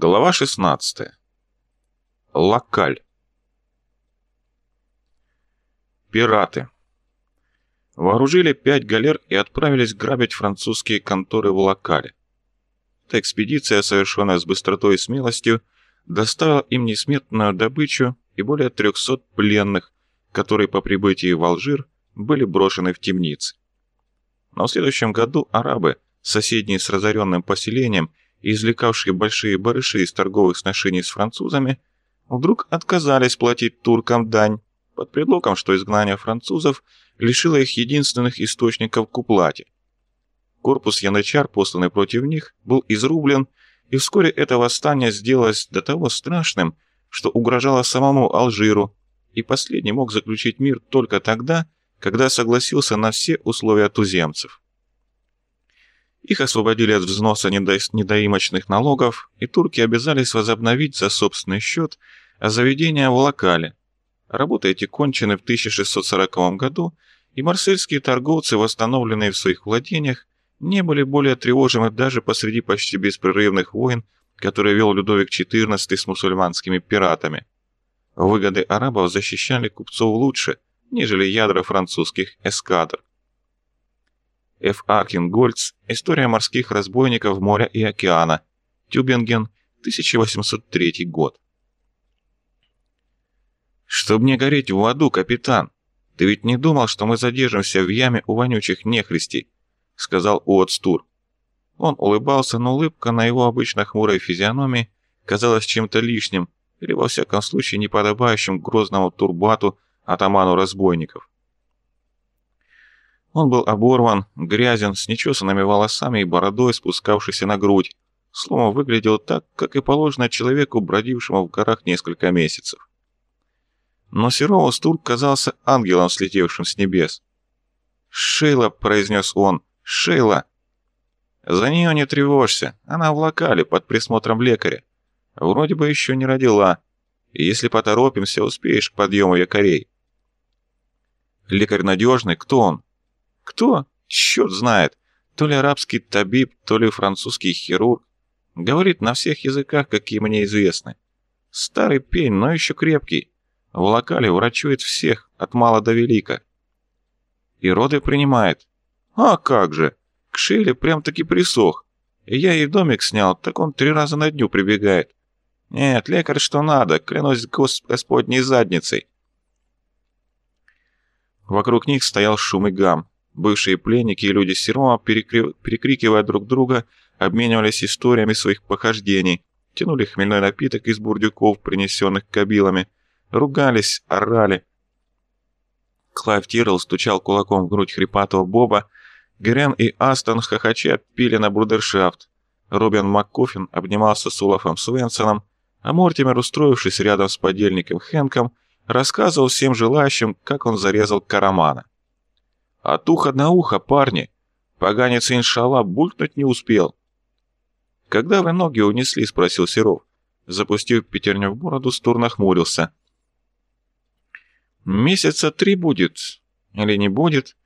Глава 16. Локаль. Пираты. Вооружили пять галер и отправились грабить французские конторы в Локале. Эта экспедиция, совершенная с быстротой и смелостью, доставила им несметную добычу и более 300 пленных, которые по прибытии в Алжир были брошены в темницы. Но в следующем году арабы, соседние с разоренным поселением, извлекавшие большие барыши из торговых сношений с французами, вдруг отказались платить туркам дань под предлогом, что изгнание французов лишило их единственных источников к уплате. Корпус янычар, посланный против них, был изрублен, и вскоре это восстание сделалось до того страшным, что угрожало самому Алжиру, и последний мог заключить мир только тогда, когда согласился на все условия туземцев. Их освободили от взноса недо... недоимочных налогов, и турки обязались возобновить за собственный счет заведения в локале. Работы эти кончены в 1640 году, и марсельские торговцы, восстановленные в своих владениях, не были более тревожимы даже посреди почти беспрерывных войн, которые вел Людовик XIV с мусульманскими пиратами. Выгоды арабов защищали купцов лучше, нежели ядра французских эскадр. Ф. Аркингольц «История морских разбойников моря и океана», Тюбинген, 1803 год. «Чтоб не гореть в аду, капитан, ты ведь не думал, что мы задержимся в яме у вонючих нехристей?» — сказал Уотстур. Он улыбался, но улыбка на его обычно хмурой физиономии казалась чем-то лишним или, во всяком случае, неподобающим грозному турбату атаману разбойников. Он был оборван, грязен, с нечесанными волосами и бородой, спускавшейся на грудь. Словом, выглядел так, как и положено человеку, бродившему в горах несколько месяцев. Но Серово Стурк казался ангелом, слетевшим с небес. «Шейла», — произнес он, — «Шейла». «За нее не тревожься, она в локале, под присмотром лекаря. Вроде бы еще не родила. И если поторопимся, успеешь к подъему якорей». «Лекарь надежный? Кто он?» Кто? Черт знает. То ли арабский табиб, то ли французский хирург. Говорит на всех языках, какие мне известны. Старый пень, но еще крепкий. В локале врачует всех, от мала до велика. И роды принимает. А как же! К Шейле прям-таки присох. Я ей домик снял, так он три раза на дню прибегает. Нет, лекарь что надо, клянусь Господней задницей. Вокруг них стоял шум и гам. Бывшие пленники и люди Серома, перекри... перекрикивая друг друга, обменивались историями своих похождений, тянули хмельной напиток из бурдюков, принесенных кабилами, ругались, орали. Клайв Тирл стучал кулаком в грудь хрипатого Боба, Грен и Астон хохоча пили на брудершафт. Робин МакКоффин обнимался с Улафом Свенсоном, а Мортимер, устроившись рядом с подельником Хэнком, рассказывал всем желающим, как он зарезал Карамана. От уха на ухо, парни. Поганец, иншалла, булькнуть не успел. «Когда вы ноги унесли?» — спросил Серов. Запустив пятерню в бороду, Стур нахмурился. «Месяца три будет. Или не будет?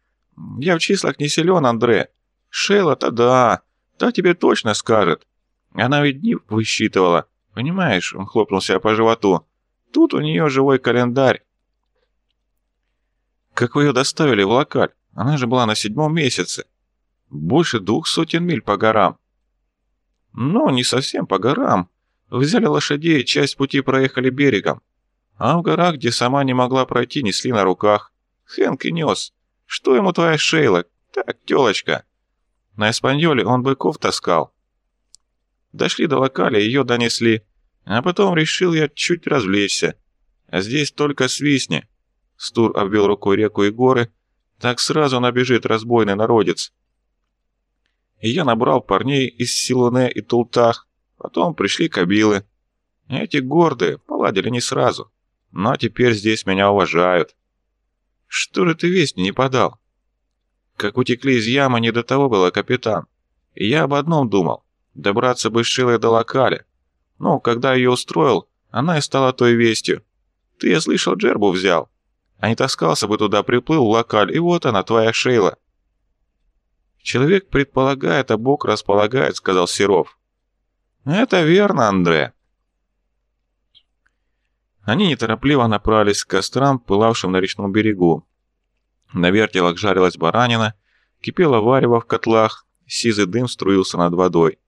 Я в числах не силен, Андре. Шейла-то да, та тебе точно скажет. Она ведь дни высчитывала. Понимаешь?» — он хлопнул себя по животу. «Тут у нее живой календарь». «Как вы ее доставили в локаль?» Она же была на седьмом месяце. Больше двух сотен миль по горам. Ну, не совсем по горам. Взяли лошадей, часть пути проехали берегом. А в горах, где сама не могла пройти, несли на руках. Хэнк и нес. Что ему твоя Шейла? Так, тёлочка. На Эспаньоле он быков таскал. Дошли до локаля, ее донесли. А потом решил я чуть развлечься. А здесь только свистни. Стур обвел рукой реку и горы, так сразу набежит разбойный народец. И я набрал парней из Силуне и Тултах. Потом пришли кабилы. Эти гордые поладили не сразу. Но теперь здесь меня уважают. Что же ты весть не подал? Как утекли из ямы, не до того было, капитан. И я об одном думал. Добраться бы с Шилой до локаля. Но когда ее устроил, она и стала той вестью. Ты, я слышал, Джербу взял. А не таскался бы туда, приплыл локаль, и вот она, твоя Шейла. Человек предполагает, а Бог располагает, сказал Серов. Это верно, Андре. Они неторопливо направились к кострам, пылавшим на речном берегу. На вертелах жарилась баранина, кипело варево в котлах, сизый дым струился над водой.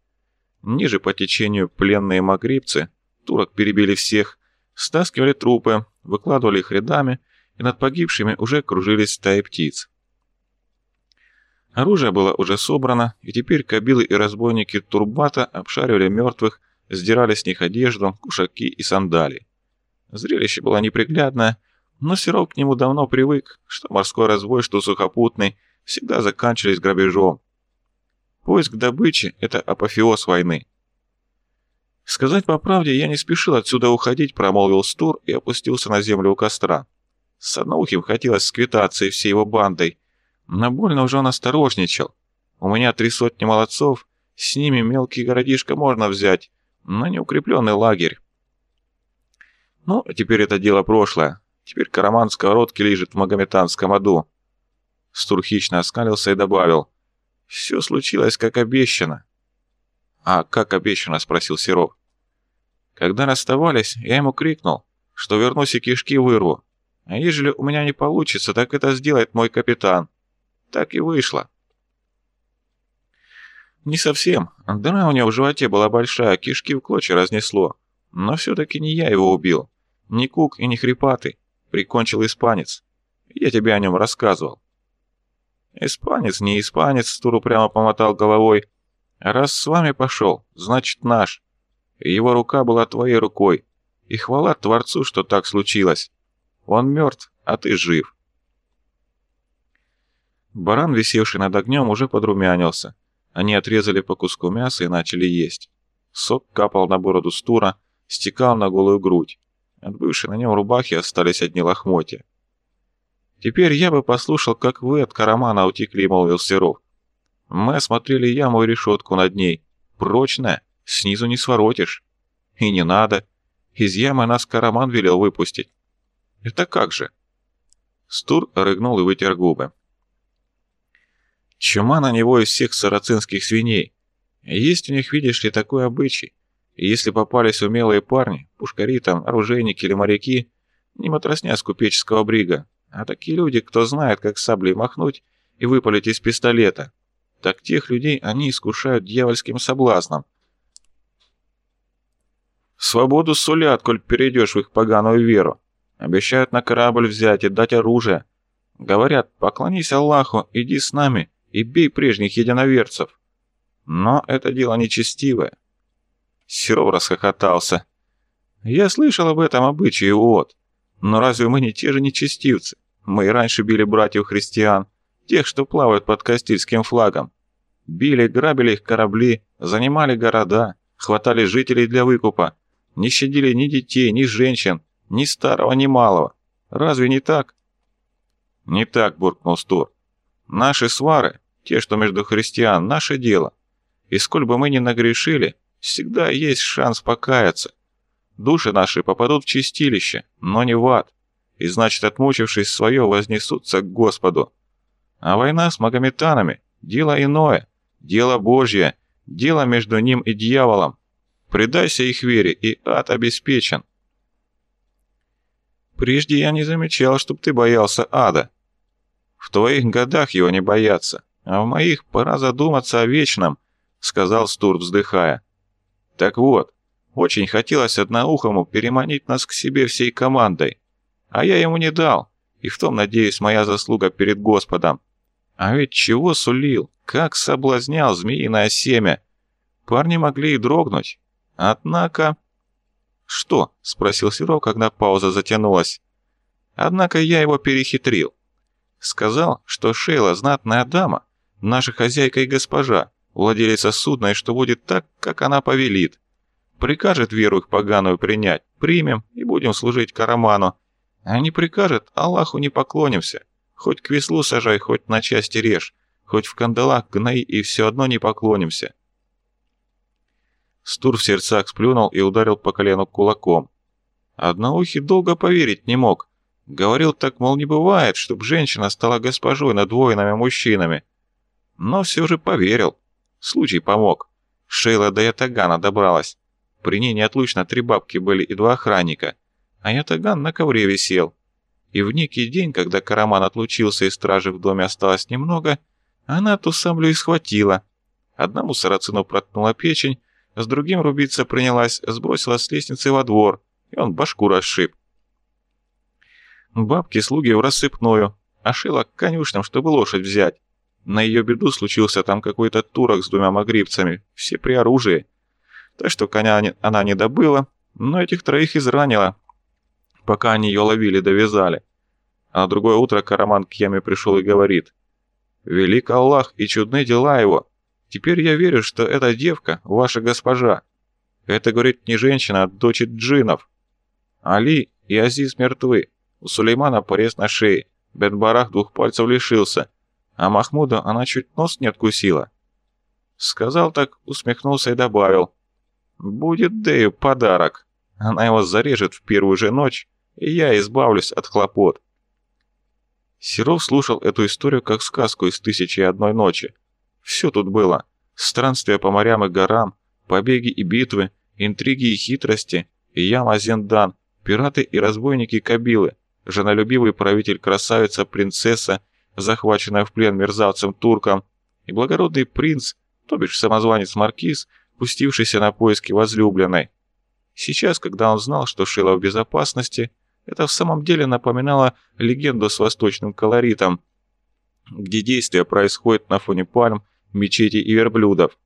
Ниже по течению пленные магрибцы, турок перебили всех, стаскивали трупы, выкладывали их рядами, и над погибшими уже кружились стаи птиц. Оружие было уже собрано, и теперь кабилы и разбойники Турбата обшаривали мертвых, сдирали с них одежду, кушаки и сандали. Зрелище было неприглядное, но Серов к нему давно привык, что морской разбой, что сухопутный, всегда заканчивались грабежом. Поиск добычи – это апофеоз войны. «Сказать по правде, я не спешил отсюда уходить», – промолвил Стур и опустился на землю у костра. С одноухим хотелось сквитаться и всей его бандой, но больно уже он осторожничал. У меня три сотни молодцов, с ними мелкий городишко можно взять, но не укрепленный лагерь. Ну, теперь это дело прошлое. Теперь караман сковородки лежит в магометанском аду. Стур хищно оскалился и добавил. Все случилось, как обещано. «А как обещано?» — спросил Серов. Когда расставались, я ему крикнул, что вернусь и кишки вырву. А ежели у меня не получится, так это сделает мой капитан. Так и вышло. Не совсем. Дыра у него в животе была большая, кишки в клочья разнесло. Но все-таки не я его убил. Не Кук и не Хрипатый. Прикончил испанец. Я тебе о нем рассказывал. Испанец, не испанец, Туру прямо помотал головой. Раз с вами пошел, значит наш. Его рука была твоей рукой. И хвала Творцу, что так случилось. Он мертв, а ты жив. Баран, висевший над огнем, уже подрумянился. Они отрезали по куску мяса и начали есть. Сок капал на бороду стура, стекал на голую грудь. От бывшей на нем рубахи остались одни лохмотья. «Теперь я бы послушал, как вы от Карамана утекли», — молвил Серов. «Мы осмотрели яму и решетку над ней. Прочная, снизу не своротишь. И не надо. Из ямы нас Караман велел выпустить». «Это как же?» Стур рыгнул и вытер губы. Чума на него из всех сарацинских свиней. Есть у них, видишь ли, такой обычай. И если попались умелые парни, пушкари там, оружейники или моряки, не матросня с купеческого брига, а такие люди, кто знает, как саблей махнуть и выпалить из пистолета, так тех людей они искушают дьявольским соблазном. Свободу сулят, коль перейдешь в их поганую веру. Обещают на корабль взять и дать оружие. Говорят, поклонись Аллаху, иди с нами и бей прежних единоверцев. Но это дело нечестивое. Серов расхохотался. Я слышал об этом обычае, вот. Но разве мы не те же нечестивцы? Мы и раньше били братьев-христиан, тех, что плавают под Кастильским флагом. Били, грабили их корабли, занимали города, хватали жителей для выкупа, не щадили ни детей, ни женщин, ни старого, ни малого. Разве не так? Не так, буркнул Стур. Наши свары, те, что между христиан, наше дело. И сколь бы мы ни нагрешили, всегда есть шанс покаяться. Души наши попадут в чистилище, но не в ад. И значит, отмучившись свое, вознесутся к Господу. А война с магометанами – дело иное, дело Божье, дело между ним и дьяволом. Предайся их вере, и ад обеспечен. Прежде я не замечал, чтоб ты боялся ада. В твоих годах его не бояться, а в моих пора задуматься о вечном, сказал Стур, вздыхая. Так вот, очень хотелось одноухому переманить нас к себе всей командой. А я ему не дал, и в том, надеюсь, моя заслуга перед Господом. А ведь чего сулил, как соблазнял змеиное семя. Парни могли и дрогнуть. Однако... «Что?» — спросил Серов, когда пауза затянулась. Однако я его перехитрил. Сказал, что Шейла знатная дама, наша хозяйка и госпожа, владелица судна, и что будет так, как она повелит. Прикажет веру их поганую принять, примем и будем служить Караману. А не прикажет, Аллаху не поклонимся. Хоть к веслу сажай, хоть на части режь, хоть в кандалах гной и все одно не поклонимся. Стур в сердцах сплюнул и ударил по колену кулаком. Одноухий долго поверить не мог. Говорил так, мол, не бывает, чтоб женщина стала госпожой над воинами-мужчинами. Но все же поверил. Случай помог. Шейла до Ятагана добралась. При ней неотлучно три бабки были и два охранника. А Ятаган на ковре висел. И в некий день, когда Караман отлучился и стражи в доме осталось немного, она ту саблю и схватила. Одному сарацину проткнула печень, с другим рубиться принялась, сбросила с лестницы во двор, и он башку расшиб. Бабки-слуги в рассыпную, а шила к конюшням, чтобы лошадь взять. На ее беду случился там какой-то турок с двумя магрибцами, все при оружии. Так что коня она не добыла, но этих троих изранила, пока они ее ловили довязали. А на другое утро Караман к яме пришел и говорит, «Велик Аллах и чудны дела его. Теперь я верю, что эта девка ваша госпожа. Это, говорит, не женщина, а дочь джинов. Али и Азиз мертвы. У Сулеймана порез на шее. Бен-Барах двух пальцев лишился. А Махмуда она чуть нос не откусила. Сказал так, усмехнулся и добавил. «Будет Дэю подарок. Она его зарежет в первую же ночь, и я избавлюсь от хлопот». Серов слушал эту историю как сказку из «Тысячи и одной ночи». Все тут было. Странствия по морям и горам, побеги и битвы, интриги и хитрости, яма Зендан, пираты и разбойники Кабилы, женолюбивый правитель красавица-принцесса, захваченная в плен мерзавцем-турком, и благородный принц, то бишь самозванец Маркиз, пустившийся на поиски возлюбленной. Сейчас, когда он знал, что Шила в безопасности, это в самом деле напоминало легенду с восточным колоритом, где действие происходит на фоне пальм, мечети и верблюдов.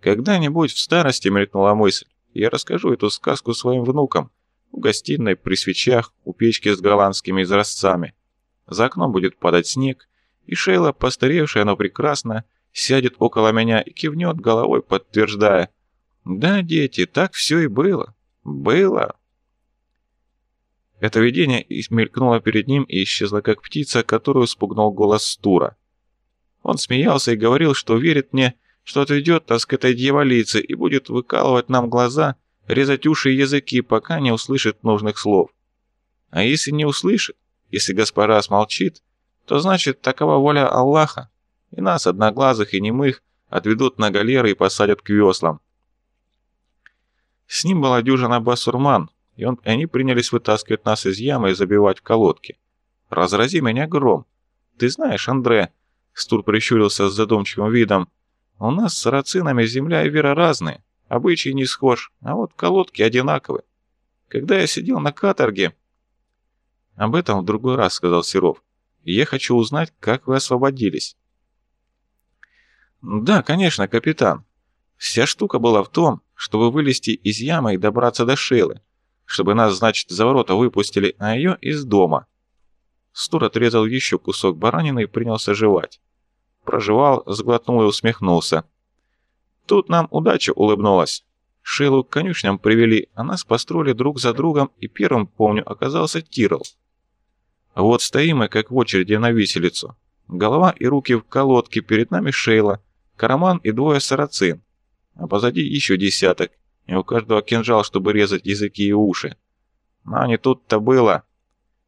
Когда-нибудь в старости мелькнула мысль, я расскажу эту сказку своим внукам, в гостиной, при свечах, у печки с голландскими изразцами. За окном будет падать снег, и Шейла, постаревшая, но прекрасно, сядет около меня и кивнет головой, подтверждая. «Да, дети, так все и было. Было». Это видение мелькнуло перед ним и исчезло, как птица, которую спугнул голос Стура. Он смеялся и говорил, что верит мне, что отведет нас к этой дьяволице и будет выкалывать нам глаза, резать уши и языки, пока не услышит нужных слов. А если не услышит, если госпожа смолчит, то значит такова воля Аллаха, и нас, одноглазых и немых, отведут на галеры и посадят к веслам. С ним была дюжина басурман, и, он, они принялись вытаскивать нас из ямы и забивать в колодки. «Разрази меня гром! Ты знаешь, Андре...» Стур прищурился с задумчивым видом. «У нас с сарацинами земля и вера разные, обычаи не схож, а вот колодки одинаковы. Когда я сидел на каторге...» «Об этом в другой раз», — сказал Серов. «Я хочу узнать, как вы освободились». «Да, конечно, капитан. Вся штука была в том, чтобы вылезти из ямы и добраться до Шейлы чтобы нас, значит, за ворота выпустили, а ее из дома. Стур отрезал еще кусок баранины и принялся жевать. Прожевал, сглотнул и усмехнулся. Тут нам удача улыбнулась. Шейлу к конюшням привели, а нас построили друг за другом, и первым, помню, оказался Тирл. Вот стоим мы, как в очереди на виселицу. Голова и руки в колодке, перед нами Шейла, Караман и двое сарацин. А позади еще десяток и у каждого кинжал, чтобы резать языки и уши. Но не тут-то было.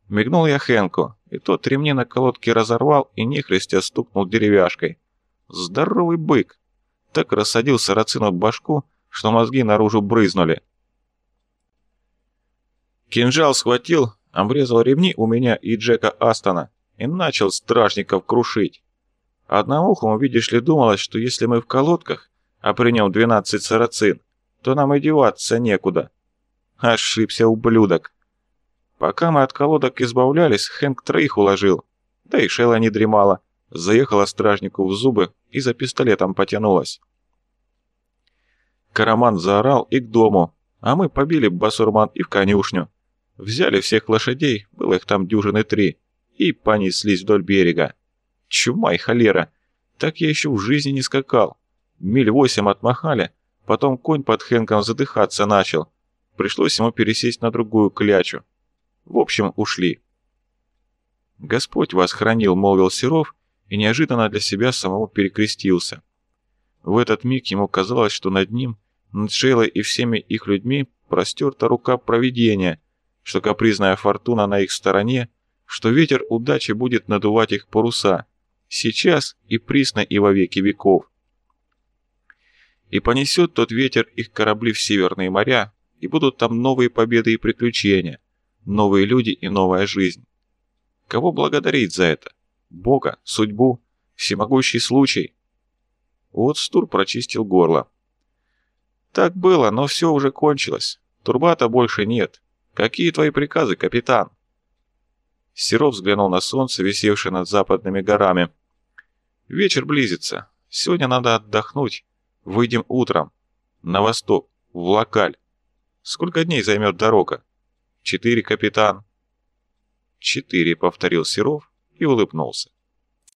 Мигнул я Хенку, и тот ремни на колодке разорвал и нехристя стукнул деревяшкой. Здоровый бык! Так рассадил сарацину башку, что мозги наружу брызнули. Кинжал схватил, обрезал ремни у меня и Джека Астона и начал стражников крушить. Одноухому, видишь ли, думалось, что если мы в колодках, а при нем 12 сарацин, то нам и деваться некуда. Ошибся, ублюдок. Пока мы от колодок избавлялись, Хэнк троих уложил. Да и Шелла не дремала. Заехала стражнику в зубы и за пистолетом потянулась. Караман заорал и к дому, а мы побили басурман и в конюшню. Взяли всех лошадей, было их там дюжины три, и понеслись вдоль берега. Чума и холера, так я еще в жизни не скакал. Миль восемь отмахали, Потом конь под Хэнком задыхаться начал. Пришлось ему пересесть на другую клячу. В общем, ушли. «Господь вас хранил», — молвил Серов, и неожиданно для себя самого перекрестился. В этот миг ему казалось, что над ним, над Шейлой и всеми их людьми простерта рука провидения, что капризная фортуна на их стороне, что ветер удачи будет надувать их паруса, сейчас и присно и во веки веков. И понесет тот ветер их корабли в северные моря, и будут там новые победы и приключения, новые люди и новая жизнь. Кого благодарить за это? Бога, судьбу, всемогущий случай? Вот Стур прочистил горло. Так было, но все уже кончилось. Турбата больше нет. Какие твои приказы, капитан? Серов взглянул на солнце, висевшее над западными горами. Вечер близится. Сегодня надо отдохнуть. Выйдем утром. На восток, в Локаль. Сколько дней займет дорога? Четыре, капитан. Четыре, повторил Серов и улыбнулся.